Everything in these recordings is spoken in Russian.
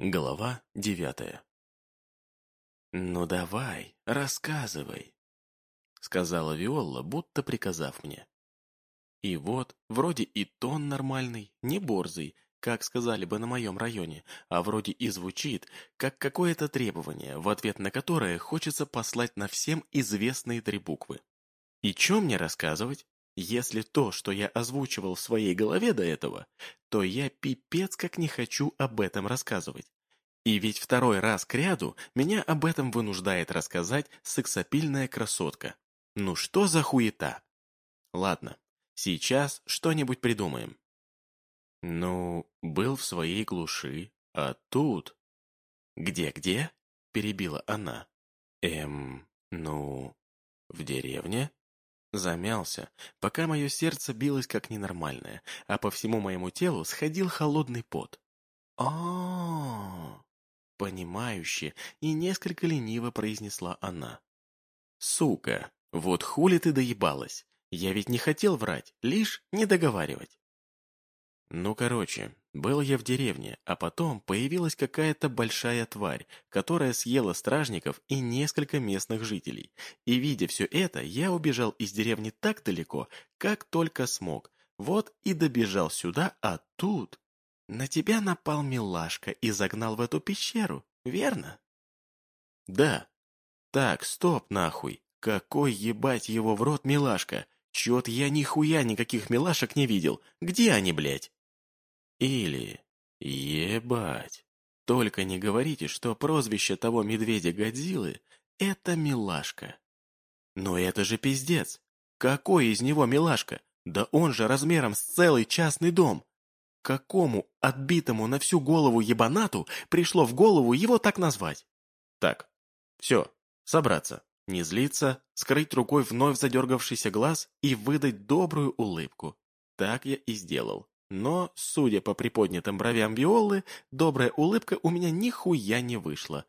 Глава девятая «Ну давай, рассказывай», — сказала Виола, будто приказав мне. И вот, вроде и тон нормальный, не борзый, как сказали бы на моем районе, а вроде и звучит, как какое-то требование, в ответ на которое хочется послать на всем известные три буквы. И что мне рассказывать? Если то, что я озвучивал в своей голове до этого, то я пипец как не хочу об этом рассказывать. И ведь второй раз к ряду меня об этом вынуждает рассказать сексапильная красотка. Ну что за хуета? Ладно, сейчас что-нибудь придумаем. Ну, был в своей глуши, а тут... «Где-где?» – перебила она. «Эм, ну, в деревне?» Замялся, пока мое сердце билось как ненормальное, а по всему моему телу сходил холодный пот. а, -а, Понимающе и несколько лениво произнесла она. «Сука, вот хули ты доебалась? Я ведь не хотел врать, лишь не договаривать». Ну, короче, был я в деревне, а потом появилась какая-то большая тварь, которая съела стражников и несколько местных жителей. И видя все это, я убежал из деревни так далеко, как только смог. Вот и добежал сюда, а тут... На тебя напал милашка и загнал в эту пещеру, верно? Да. Так, стоп нахуй. Какой ебать его в рот милашка? Чё-то я нихуя никаких милашек не видел. Где они, блядь? Или... Ебать. Только не говорите, что прозвище того медведя Годзиллы — это милашка. Но это же пиздец. Какой из него милашка? Да он же размером с целый частный дом. Какому отбитому на всю голову ебанату пришло в голову его так назвать? Так, все, собраться, не злиться, скрыть рукой вновь задергавшийся глаз и выдать добрую улыбку. Так я и сделал. Но, судя по приподнятым бровям Виолы, добрая улыбка у меня нихуя не вышла.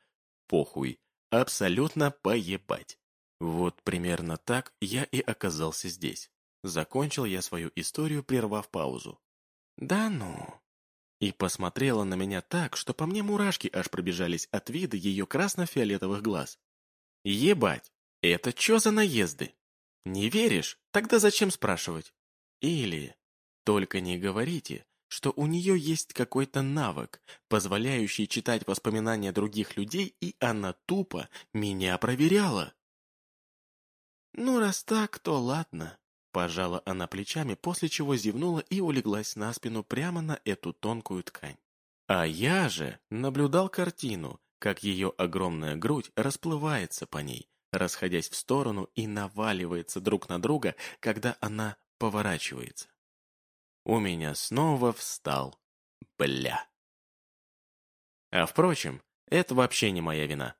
Похуй. Абсолютно поебать. Вот примерно так я и оказался здесь. Закончил я свою историю, прервав паузу. «Да ну...» И посмотрела на меня так, что по мне мурашки аж пробежались от вида ее красно-фиолетовых глаз. «Ебать! Это чё за наезды? Не веришь? Тогда зачем спрашивать? Или только не говорите, что у нее есть какой-то навык, позволяющий читать воспоминания других людей, и она тупо меня проверяла. Ну, раз так, то ладно. Пожала она плечами, после чего зевнула и улеглась на спину прямо на эту тонкую ткань. А я же наблюдал картину, как ее огромная грудь расплывается по ней, расходясь в сторону и наваливается друг на друга, когда она поворачивается. У меня снова встал. Бля. А впрочем, это вообще не моя вина.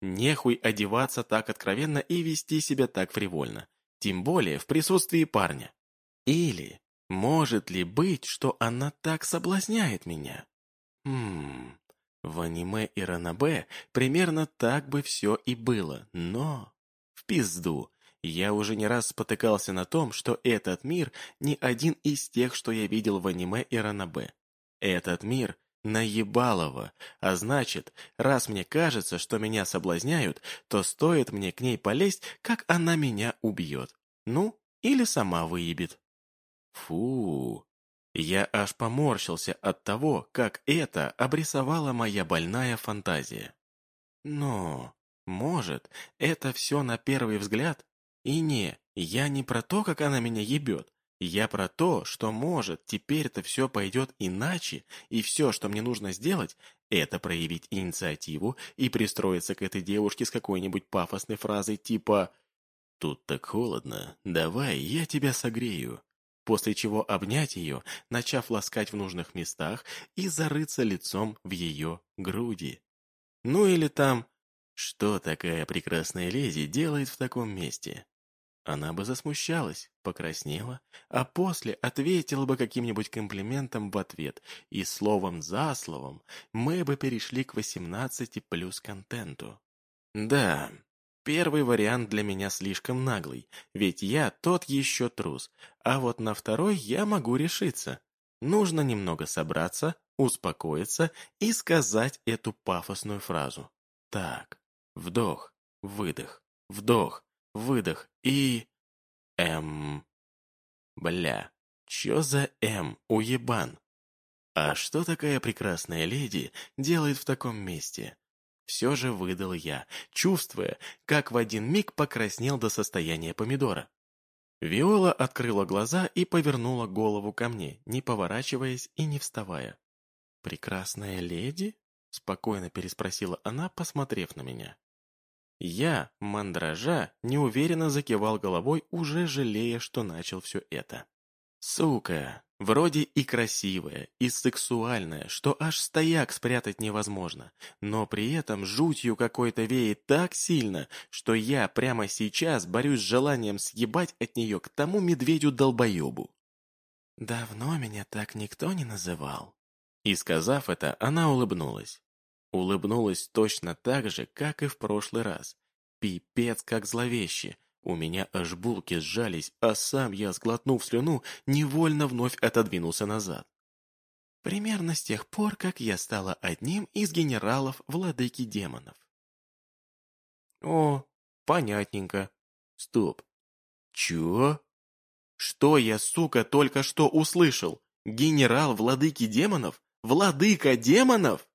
Нехуй одеваться так откровенно и вести себя так фривольно. Тем более в присутствии парня. Или может ли быть, что она так соблазняет меня? Хм, в аниме и Ранабе примерно так бы все и было, но... В пизду, я уже не раз спотыкался на том, что этот мир не один из тех, что я видел в аниме и ранобе. Этот мир наебалово, а значит, раз мне кажется, что меня соблазняют, то стоит мне к ней полезть, как она меня убьет. Ну, или сама выебет. Фу, я аж поморщился от того, как это обрисовала моя больная фантазия. Но, может, это все на первый взгляд и не, я не про то, как она меня ебет. Я про то, что может, теперь-то все пойдет иначе, и все, что мне нужно сделать, это проявить инициативу и пристроиться к этой девушке с какой-нибудь пафосной фразой типа «Тут так холодно, давай, я тебя согрею», после чего обнять ее, начав ласкать в нужных местах и зарыться лицом в ее груди. Ну или там «Что такая прекрасная леди делает в таком месте?» Она бы засмущалась, покраснела, а после ответила бы каким-нибудь комплиментом в ответ, и словом за словом мы бы перешли к 18 плюс контенту. Да, первый вариант для меня слишком наглый, ведь я тот еще трус, а вот на второй я могу решиться. нужно немного собраться, успокоиться и сказать эту пафосную фразу. Так, вдох, выдох, вдох, выдох и... Эм... Бля, чё за М, уебан? А что такая прекрасная леди делает в таком месте? Все же выдал я, чувствуя, как в один миг покраснел до состояния помидора. Виола открыла глаза и повернула голову ко мне, не поворачиваясь и не вставая. «Прекрасная леди?» — спокойно переспросила она, посмотрев на меня. Я, мандража, неуверенно закивал головой, уже жалея, что начал все это. Сука, вроде и красивая, и сексуальная, что аж стояк спрятать невозможно, но при этом жутью какой-то веет так сильно, что я прямо сейчас борюсь с желанием съебать от нее к тому медведю-долбоебу. «Давно меня так никто не называл». И сказав это, она улыбнулась. Улыбнулась точно так же, как и в прошлый раз. Пипец как зловеще, у меня аж булки сжались, а сам я, сглотнув слюну, невольно вновь отодвинулся назад. Примерно с тех пор, как я стала одним из генералов владыки демонов. О, понятненько. Стоп. Чё? Что я, сука, только что услышал? Генерал владыки демонов? Владыка демонов?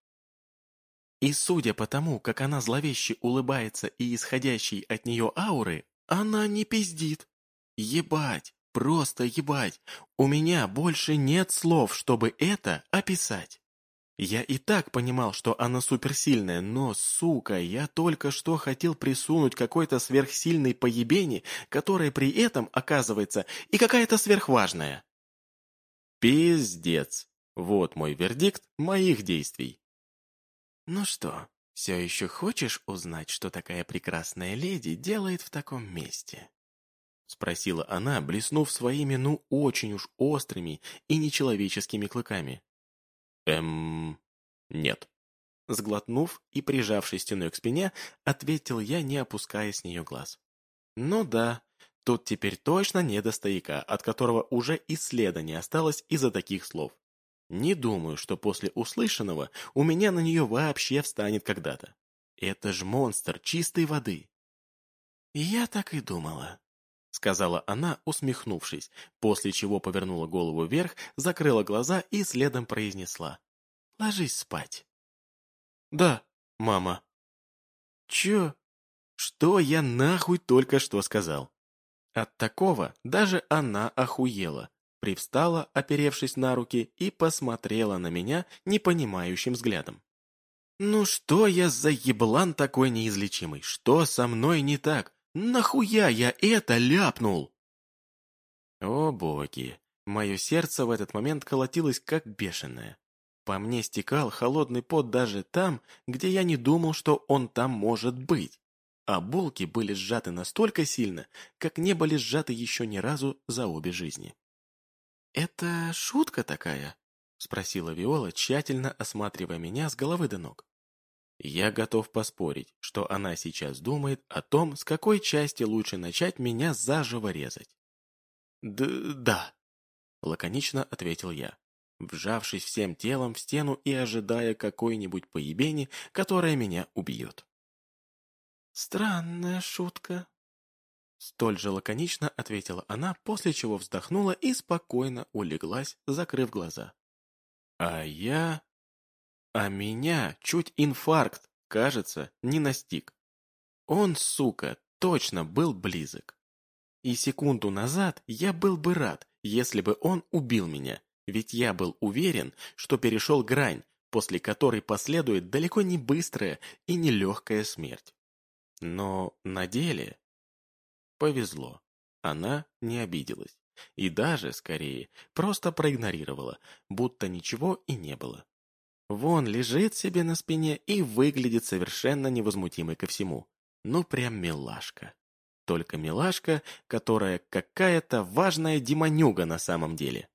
И судя по тому, как она зловеще улыбается и исходящей от нее ауры, она не пиздит. Ебать, просто ебать. У меня больше нет слов, чтобы это описать. Я и так понимал, что она суперсильная, но, сука, я только что хотел присунуть какой-то сверхсильной поебени, которая при этом, оказывается, и какая-то сверхважная. Пиздец. Вот мой вердикт моих действий. Ну что, «Все еще хочешь узнать, что такая прекрасная леди делает в таком месте?» Спросила она, блеснув своими, ну, очень уж острыми и нечеловеческими клыками. «Эм... нет». Сглотнув и прижавшись стеной к спине, ответил я, не опуская с нее глаз. «Ну да, тут теперь точно не до стояка, от которого уже и следа не осталось из-за таких слов. Не думаю, что после услышанного у меня на нее вообще встанет когда-то. Это ж монстр чистой воды. Я так и думала, сказала она, усмехнувшись, после чего повернула голову вверх, закрыла глаза и следом произнесла. Ложись спать. Да, мама. Чё? Что я нахуй только что сказал? От такого даже она охуела привстала, оперевшись на руки, и посмотрела на меня непонимающим взглядом. «Ну что я за еблан такой неизлечимый? Что со мной не так? Нахуя я это ляпнул?» О боги! Мое сердце в этот момент колотилось как бешеное. По мне стекал холодный пот даже там, где я не думал, что он там может быть. А булки были сжаты настолько сильно, как не были сжаты еще ни разу за обе жизни. «Это шутка такая?» — спросила Виола, тщательно осматривая меня с головы до ног. Я готов поспорить, что она сейчас думает о том, с какой части лучше начать меня заживо резать. «Д да», — лаконично ответил я, вжавшись всем телом в стену и ожидая какой-нибудь поебени, которая меня убьет. «Странная шутка», Столь же лаконично ответила она, после чего вздохнула и спокойно улеглась, закрыв глаза. А я... А меня чуть инфаркт, кажется, не настиг. Он, сука, точно был близок. И секунду назад я был бы рад, если бы он убил меня, ведь я был уверен, что перешел грань, после которой последует далеко не быстрая и не легкая смерть. Но на деле Повезло. Она не обиделась. И даже, скорее, просто проигнорировала, будто ничего и не было. Вон лежит себе на спине и выглядит совершенно невозмутимой ко всему. Ну, прям милашка. Только милашка, которая какая-то важная демонюга на самом деле.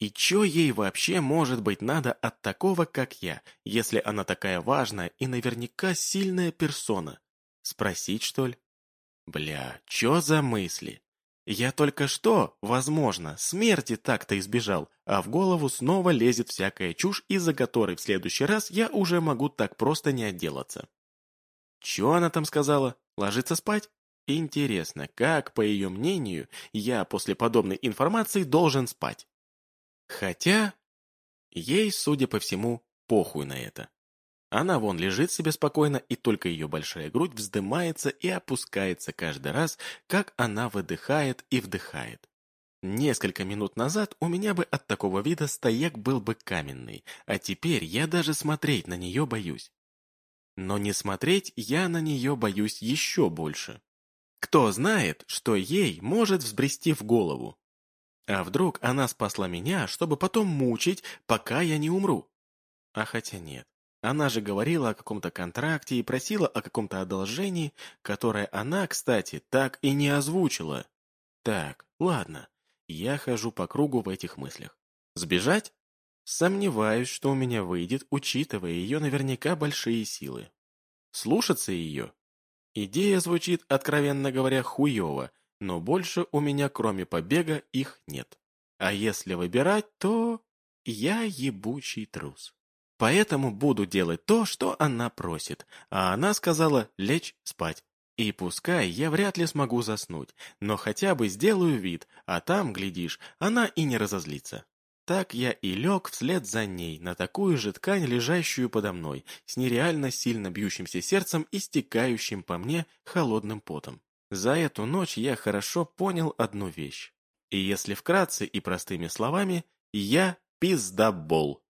И чё ей вообще может быть надо от такого, как я, если она такая важная и наверняка сильная персона? Спросить, что ли? Бля, чё за мысли? Я только что, возможно, смерти так-то избежал, а в голову снова лезет всякая чушь, из-за которой в следующий раз я уже могу так просто не отделаться. Чё она там сказала? Ложиться спать? Интересно, как, по ее мнению, я после подобной информации должен спать? Хотя, ей, судя по всему, похуй на это. Она вон лежит себе спокойно, и только ее большая грудь вздымается и опускается каждый раз, как она выдыхает и вдыхает. Несколько минут назад у меня бы от такого вида стояк был бы каменный, а теперь я даже смотреть на нее боюсь. Но не смотреть я на нее боюсь еще больше. Кто знает, что ей может взбрести в голову? А вдруг она спасла меня, чтобы потом мучить, пока я не умру? А хотя нет. Она же говорила о каком-то контракте и просила о каком-то одолжении, которое она, кстати, так и не озвучила. Так, ладно, я хожу по кругу в этих мыслях. Сбежать? Сомневаюсь, что у меня выйдет, учитывая ее наверняка большие силы. Слушаться ее? Идея звучит, откровенно говоря, хуево, но больше у меня, кроме побега, их нет. А если выбирать, то я ебучий трус. Поэтому буду делать то, что она просит. А она сказала лечь спать. И пускай я вряд ли смогу заснуть, но хотя бы сделаю вид, а там, глядишь, она и не разозлится. Так я и лег вслед за ней на такую же ткань, лежащую подо мной, с нереально сильно бьющимся сердцем и стекающим по мне холодным потом. За эту ночь я хорошо понял одну вещь. И если вкратце и простыми словами, я пиздобол.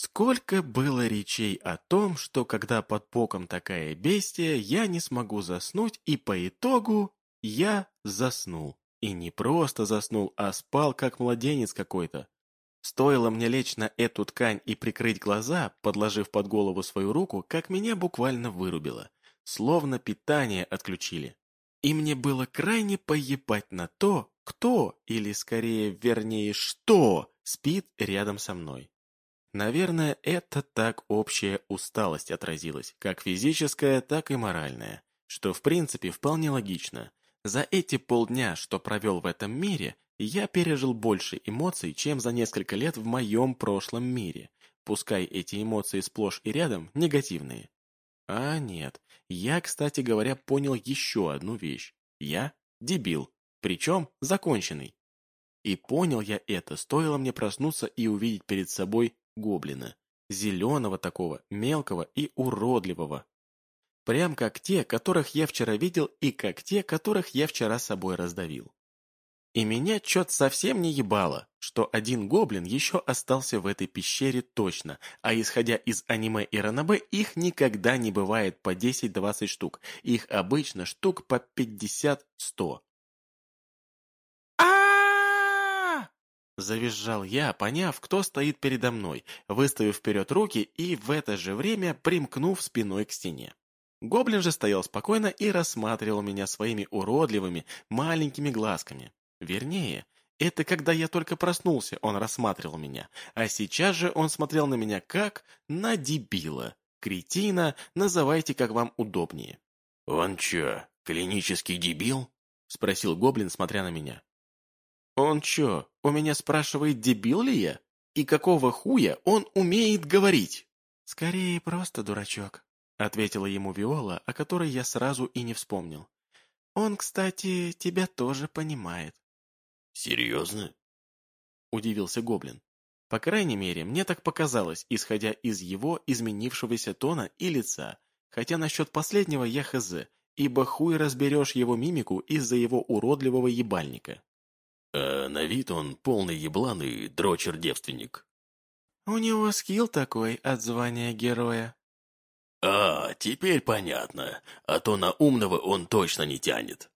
Сколько было речей о том, что когда под боком такая бестия, я не смогу заснуть, и по итогу я заснул. И не просто заснул, а спал как младенец какой-то. Стоило мне лечь на эту ткань и прикрыть глаза, подложив под голову свою руку, как меня буквально вырубило. Словно питание отключили. И мне было крайне поебать на то, кто, или скорее, вернее, что, спит рядом со мной. Наверное, это так общая усталость отразилась, как физическая, так и моральная, что в принципе вполне логично. За эти полдня, что провел в этом мире, я пережил больше эмоций, чем за несколько лет в моем прошлом мире, пускай эти эмоции сплошь и рядом негативные. А нет, я, кстати говоря, понял еще одну вещь. Я дебил, причем законченный. И понял я это, стоило мне проснуться и увидеть перед собой гоблина. Зеленого такого, мелкого и уродливого. Прям как те, которых я вчера видел, и как те, которых я вчера собой раздавил. И меня чё-то совсем не ебало, что один гоблин еще остался в этой пещере точно, а исходя из аниме и ранобэ, их никогда не бывает по 10-20 штук, их обычно штук по 50-100. Завизжал я, поняв, кто стоит передо мной, выставив вперед руки и в это же время примкнув спиной к стене. Гоблин же стоял спокойно и рассматривал меня своими уродливыми маленькими глазками. Вернее, это когда я только проснулся, он рассматривал меня, а сейчас же он смотрел на меня как на дебила. Кретина, называйте как вам удобнее. «Он чё, клинический дебил?» — спросил Гоблин, смотря на меня. «Он чё, у меня спрашивает, дебил ли я? И какого хуя он умеет говорить?» «Скорее, просто дурачок», — ответила ему Виола, о которой я сразу и не вспомнил. «Он, кстати, тебя тоже понимает». «Серьезно?» — удивился Гоблин. По крайней мере, мне так показалось, исходя из его изменившегося тона и лица, хотя насчет последнего я хз, ибо хуй разберешь его мимику из-за его уродливого ебальника. А на вид он полный еблан и дрочер-девственник. У него скилл такой от звания героя. А, теперь понятно. А то на умного он точно не тянет.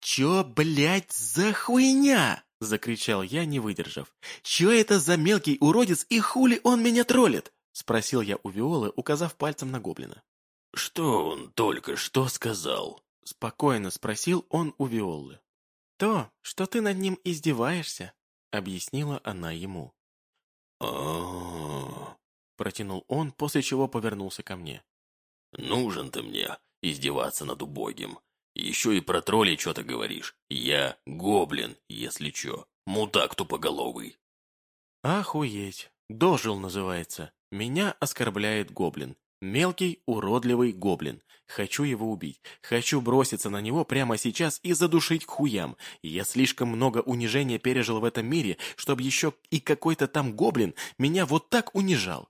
«Чё, блядь, за хуйня?» — закричал я, не выдержав. «Чё это за мелкий уродец и хули он меня троллит?» — спросил я у Виолы, указав пальцем на гоблина. «Что он только что сказал?» — спокойно спросил он у Виолы. «То, что ты над ним издеваешься», — объяснила она ему. а протянул он, после чего повернулся ко мне. «Нужен ты мне, издеваться над убогим. Еще и про троллей что-то говоришь. Я гоблин, если чё. Мудак тупоголовый. Охуеть. Дожил называется. Меня оскорбляет гоблин. Мелкий, уродливый гоблин. Хочу его убить. Хочу броситься на него прямо сейчас и задушить к хуям. Я слишком много унижения пережил в этом мире, чтобы еще и какой-то там гоблин меня вот так унижал.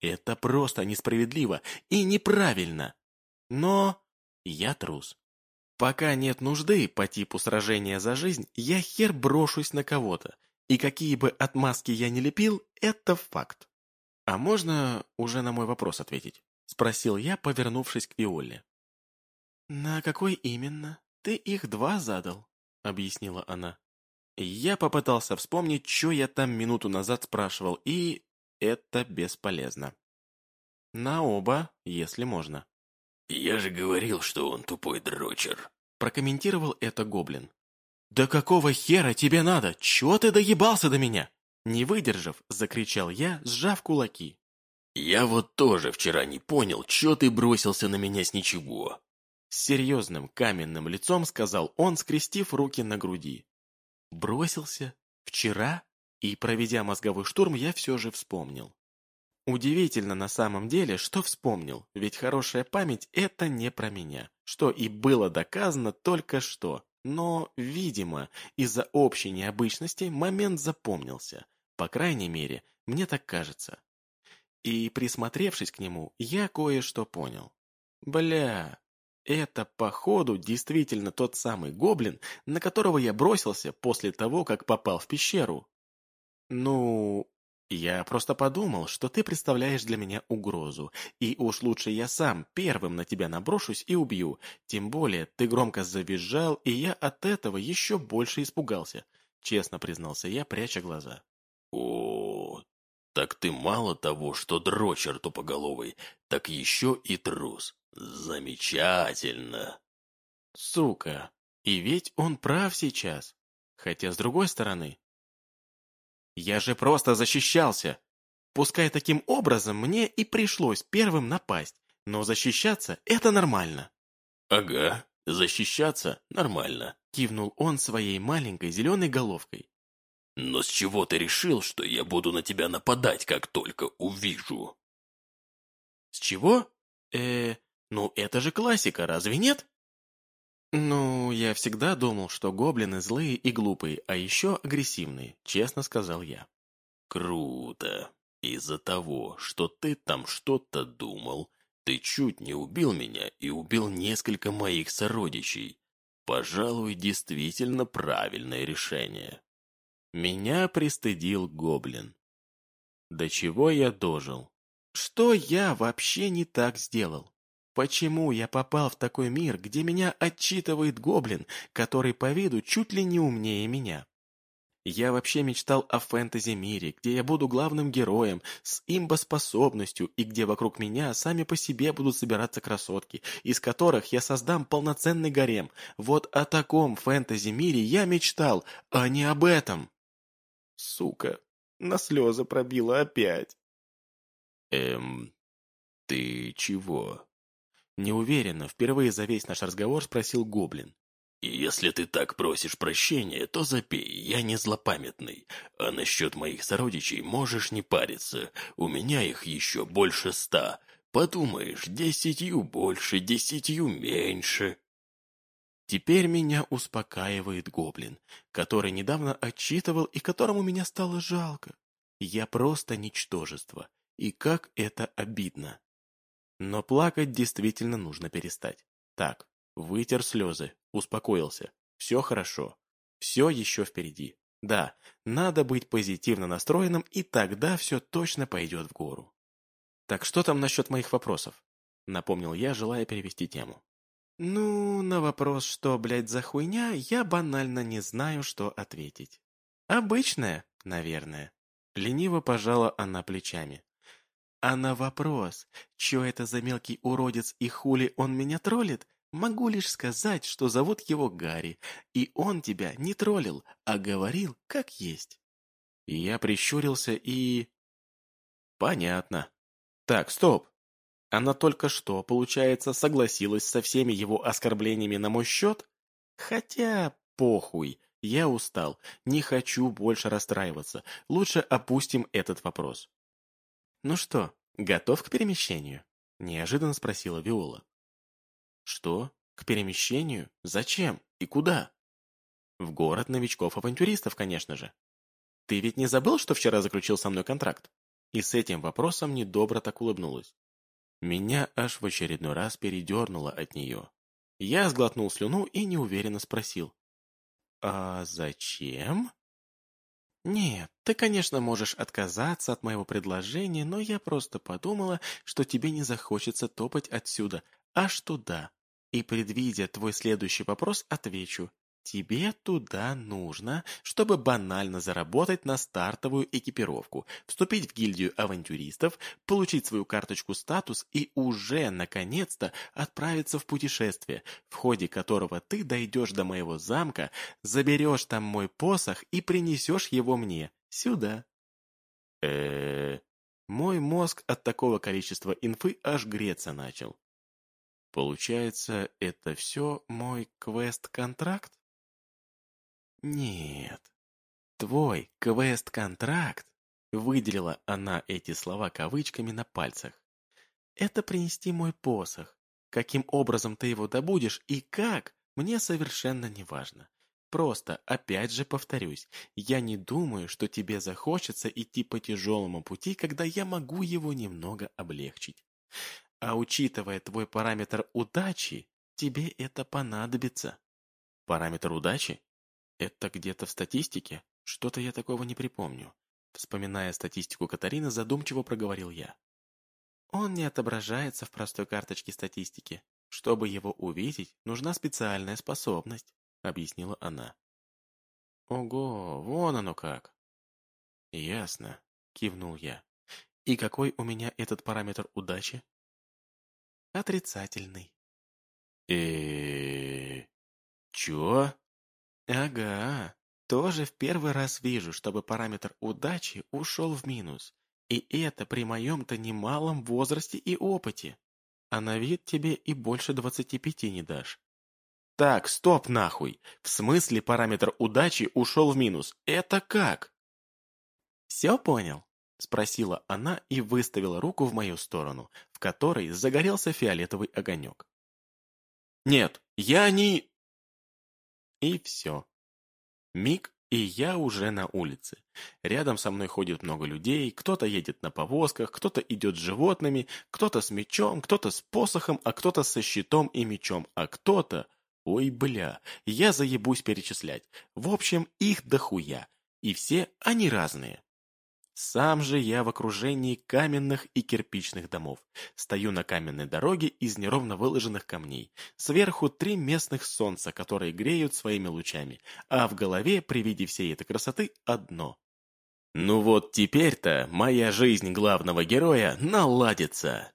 Это просто несправедливо и неправильно. Но я трус. Пока нет нужды по типу сражения за жизнь, я хер брошусь на кого-то. И какие бы отмазки я не лепил, это факт. А можно уже на мой вопрос ответить? Спросил я, повернувшись к Виоле. «На какой именно? Ты их два задал», — объяснила она. Я попытался вспомнить, что я там минуту назад спрашивал, и это бесполезно. На оба, если можно. «Я же говорил, что он тупой дрочер», — прокомментировал это гоблин. «Да какого хера тебе надо? Чего ты доебался до меня?» Не выдержав, закричал я, сжав кулаки. «Я вот тоже вчера не понял, чё ты бросился на меня с ничего». С серьезным каменным лицом сказал он, скрестив руки на груди. «Бросился? Вчера?» И, проведя мозговой штурм, я все же вспомнил. Удивительно на самом деле, что вспомнил, ведь хорошая память – это не про меня, что и было доказано только что. Но, видимо, из-за общей необычности момент запомнился. По крайней мере, мне так кажется. И, присмотревшись к нему, я кое-что понял. Бля, это, походу, действительно тот самый гоблин, на которого я бросился после того, как попал в пещеру. Ну, я просто подумал, что ты представляешь для меня угрозу, и уж лучше я сам первым на тебя наброшусь и убью. Тем более, ты громко завизжал, и я от этого еще больше испугался. Честно признался я, пряча глаза. О, так ты мало того, что дрочер тупоголовый, так еще и трус. Замечательно. Сука, и ведь он прав сейчас. Хотя, с другой стороны... Я же просто защищался. Пускай таким образом мне и пришлось первым напасть, но защищаться — это нормально. Ага, защищаться — нормально. Кивнул он своей маленькой зеленой головкой. Но с чего ты решил, что я буду на тебя нападать, как только увижу? С чего? Э, ну это же классика, разве нет? Ну, я всегда думал, что гоблины злые и глупые, а еще агрессивные, честно сказал я. Круто. Из-за того, что ты там что-то думал, ты чуть не убил меня и убил несколько моих сородичей. Пожалуй, действительно правильное решение. Меня пристыдил гоблин. До чего я дожил? Что я вообще не так сделал? Почему я попал в такой мир, где меня отчитывает гоблин, который по виду чуть ли не умнее меня? Я вообще мечтал о фэнтези-мире, где я буду главным героем, с имбоспособностью, и где вокруг меня сами по себе будут собираться красотки, из которых я создам полноценный гарем. Вот о таком фэнтези-мире я мечтал, а не об этом. Сука, на слезы пробила опять. Эм, ты чего? Неуверенно, впервые за весь наш разговор спросил Гоблин. «Если ты так просишь прощения, то запей, я не злопамятный. А насчет моих сородичей можешь не париться, у меня их еще больше ста. Подумаешь, десятью больше, десятью меньше». Теперь меня успокаивает гоблин, который недавно отчитывал и которому меня стало жалко. Я просто ничтожество, и как это обидно. Но плакать действительно нужно перестать. Так, вытер слезы, успокоился. Все хорошо. Все еще впереди. Да, надо быть позитивно настроенным, и тогда все точно пойдет в гору. Так что там насчет моих вопросов? Напомнил я, желая перевести тему. Ну, на вопрос, что, блядь, за хуйня, я банально не знаю, что ответить. Обычная, наверное. Лениво пожала она плечами. А на вопрос, что это за мелкий уродец и хули он меня троллит, могу лишь сказать, что зовут его Гарри, и он тебя не троллил, а говорил как есть. Я прищурился и... Понятно. Так, стоп. Она только что, получается, согласилась со всеми его оскорблениями на мой счет? Хотя, похуй, я устал, не хочу больше расстраиваться. Лучше опустим этот вопрос. «Ну что, готов к перемещению?» – неожиданно спросила Виола. «Что? К перемещению? Зачем? И куда?» «В город новичков-авантюристов, конечно же. Ты ведь не забыл, что вчера заключил со мной контракт?» И с этим вопросом недобро так улыбнулась. Меня аж в очередной раз передернуло от нее. Я сглотнул слюну и неуверенно спросил. «А зачем?» «Нет, ты, конечно, можешь отказаться от моего предложения, но я просто подумала, что тебе не захочется топать отсюда, аж туда. И, предвидя твой следующий вопрос, отвечу. Тебе туда нужно, чтобы банально заработать на стартовую экипировку, вступить в гильдию авантюристов, получить свою карточку статус и уже, наконец-то, отправиться в путешествие, в ходе которого ты дойдешь до моего замка, заберешь там мой посох и принесешь его мне, сюда. э Мой мозг от такого количества инфы аж греться начал. Получается, это все мой квест-контракт? «Нет, твой квест-контракт», — выделила она эти слова кавычками на пальцах, «это принести мой посох. Каким образом ты его добудешь и как, мне совершенно не важно. Просто, опять же повторюсь, я не думаю, что тебе захочется идти по тяжелому пути, когда я могу его немного облегчить. А учитывая твой параметр удачи, тебе это понадобится. Параметр удачи? Это где-то в статистике? Что-то я такого не припомню. Вспоминая статистику Катарины, задумчиво проговорил я. Он не отображается в простой карточке статистики. Чтобы его увидеть, нужна специальная способность, объяснила она. Ого, вон оно как. Ясно, кивнул я. И какой у меня этот параметр удачи? Отрицательный. э Чё? Ага, тоже в первый раз вижу, чтобы параметр удачи ушел в минус. И это при моем-то немалом возрасте и опыте. А на вид тебе и больше двадцати пяти не дашь. Так, стоп нахуй. В смысле параметр удачи ушел в минус? Это как? Все понял? Спросила она и выставила руку в мою сторону, в которой загорелся фиолетовый огонек. «Нет, я не...» И все. Миг, и я уже на улице. Рядом со мной ходит много людей, кто-то едет на повозках, кто-то идет с животными, кто-то с мечом, кто-то с посохом, а кто-то со щитом и мечом, а кто-то... Ой, бля, я заебусь перечислять. В общем, их дохуя. И все они разные. Сам же я в окружении каменных и кирпичных домов. Стою на каменной дороге из неровно выложенных камней. Сверху три местных солнца, которые греют своими лучами. А в голове при виде всей этой красоты одно. Ну вот теперь-то моя жизнь главного героя наладится.